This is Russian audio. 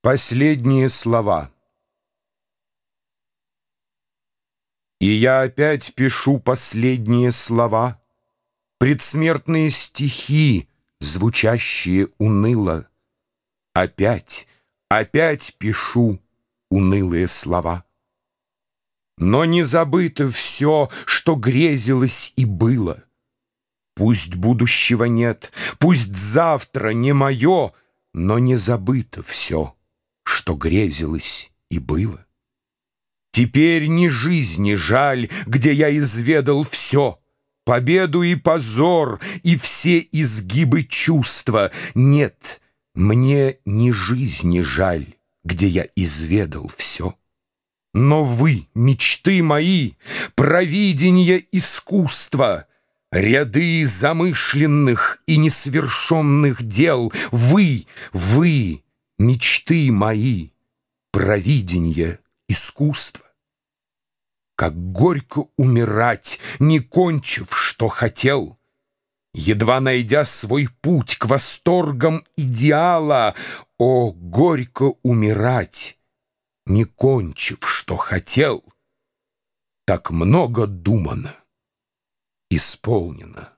Последние слова И я опять пишу последние слова, Предсмертные стихи, звучащие уныло. Опять, опять пишу унылые слова. Но не забыто все, что грезилось и было. Пусть будущего нет, пусть завтра не мое, Но не забыто все, что грезилось и было. Теперь ни жизни жаль, где я изведал все, Победу и позор, и все изгибы чувства. Нет, мне ни жизни жаль, где я изведал все. Но вы, мечты мои, провидение искусства, Ряды замышленных и несовершенных дел, Вы, вы, мечты мои, провидение искусства. Как горько умирать, не кончив, что хотел, Едва найдя свой путь к восторгам идеала, О, горько умирать! не кончив, что хотел, так много думано, исполнено.